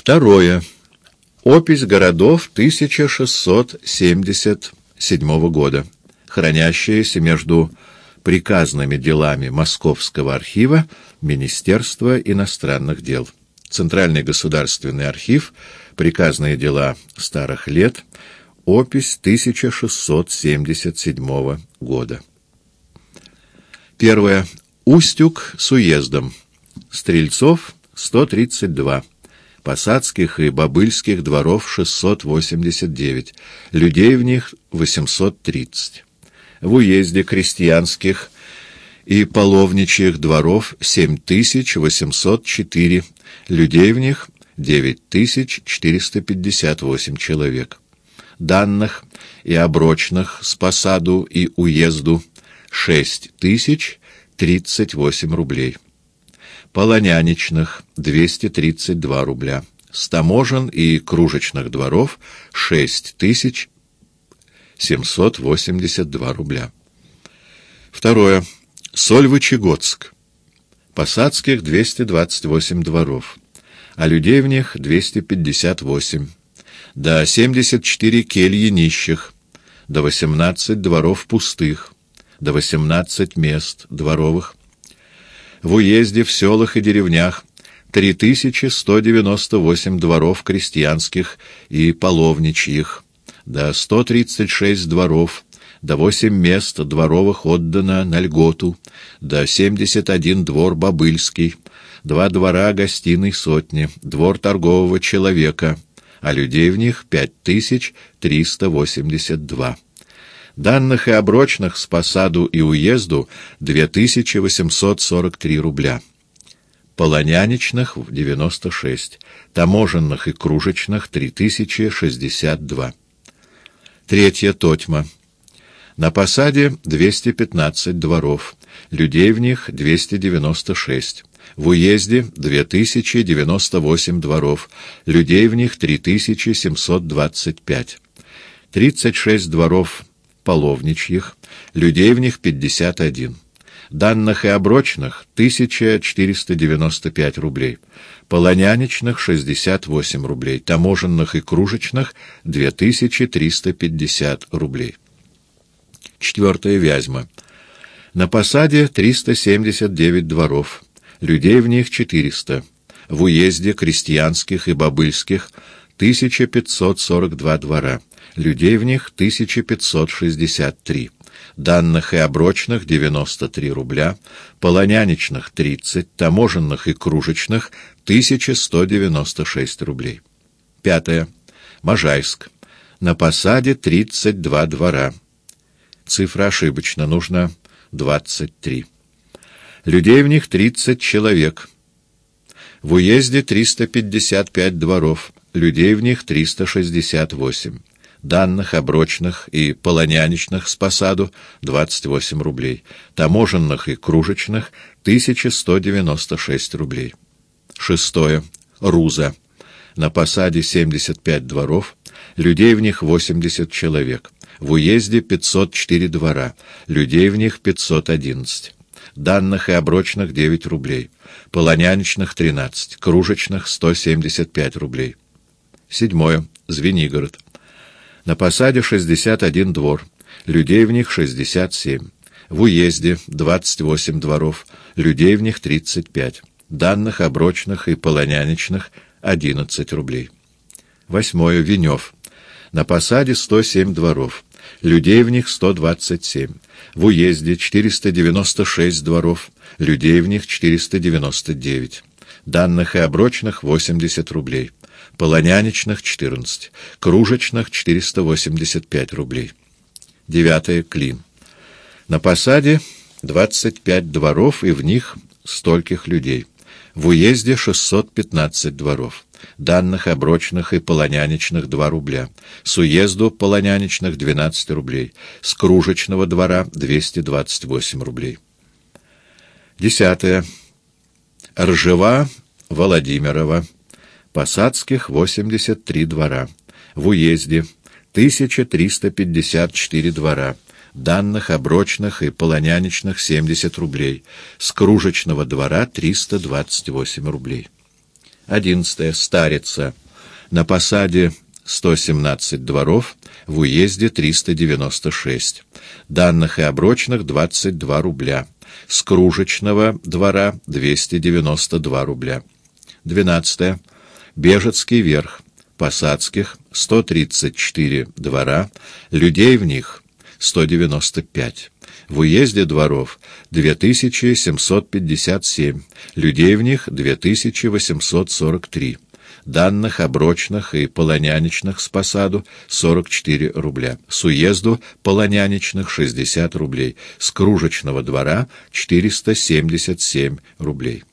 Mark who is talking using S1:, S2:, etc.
S1: Второе. Опись городов 1677 года, хранящаяся между приказными делами Московского архива Министерства иностранных дел. Центральный государственный архив, приказные дела старых лет, опись 1677 года. Первое. Устюг с уездом. Стрельцов 132. Посадских и бобыльских дворов 689. Людей в них 830. В уезде крестьянских и половничьих дворов 7804. Людей в них 9458 человек. Данных и оброчных с посаду и уезду шесть тысяч тридцать восемь рублей. Полоняничных — двести тридцать два рубля. С таможен и кружечных дворов — шесть тысяч семьсот восемьдесят два рубля. Второе. Сольвычегодск. Посадских — двести двадцать восемь дворов, а людей в них — двести пятьдесят восемь. До семьдесят четыре кельи нищих, до восемнадцать дворов пустых — до 18 мест дворовых. В уезде, в селах и деревнях. 3198 дворов крестьянских и половничьих, до 136 дворов, до 8 мест дворовых отдано на льготу, до 71 двор бобыльский, два двора гостиной сотни, двор торгового человека, а людей в них 5382. Данных и оброчных с посаду и уезду 2843 рубля. Полоняничных — 96, таможенных и кружечных — 3062. Третья Тотьма. На посаде 215 дворов, людей в них 296. В уезде 2098 дворов, людей в них 3725. 36 дворов половничьих, людей в них 51. Данных и оброчных — 1495 рублей, полоняничных — 68 рублей, таможенных и кружечных — 2350 рублей. Четвертая Вязьма. На посаде 379 дворов, людей в них 400. В уезде крестьянских и бобыльских — 1542 двора людей в них 1563, данных и оброчных 93 рубля, полоняничных 30, таможенных и кружечных 1196 рублей. Пятое. Можайск. На посаде 32 двора. Цифра ошибочна, нужно 23. Людей в них 30 человек. В уезде 355 дворов, людей в них 368 данных, оброчных и полоняничных с посаду — 28 рублей, таможенных и кружечных — 1196 рублей. Шестое. Руза. На посаде 75 дворов, людей в них 80 человек, в уезде 504 двора, людей в них 511. Данных и оброчных 9 рублей, полоняничных 13, кружечных 175 рублей. Седьмое. Звенигород. На посаде 61 двор, людей в них 67. В уезде 28 дворов, людей в них 35. Данных оброчных и полоняничных 11 рублей. Восьмое. Венев. На посаде 107 дворов, людей в них 127. В уезде 496 дворов, людей в них 499. Данных и оброчных 80 рублей полоняничных — 14, кружечных — 485 рублей. Девятое — Клин. На посаде 25 дворов, и в них стольких людей. В уезде 615 дворов. Данных оброчных и полоняничных — 2 рубля. С уезду полоняничных — 12 рублей. С кружечного двора — 228 рублей. Десятое. Ржева Владимирова. Посадских 83 двора. В уезде 1354 двора. Данных, оброчных и полоняничных 70 рублей. С кружечного двора 328 рублей. 11. Старица. На посаде 117 дворов, в уезде 396. Данных и оброчных 22 рубля. С кружечного двора 292 рубля. 12. Бежецкий верх. Посадских 134 двора, людей в них 195. В уезде дворов 2757, людей в них 2843. Данных оброчных и полоняничных с посаду 44 рубля. С уезду полоняничных 60 рублей. С кружечного двора 477 рублей.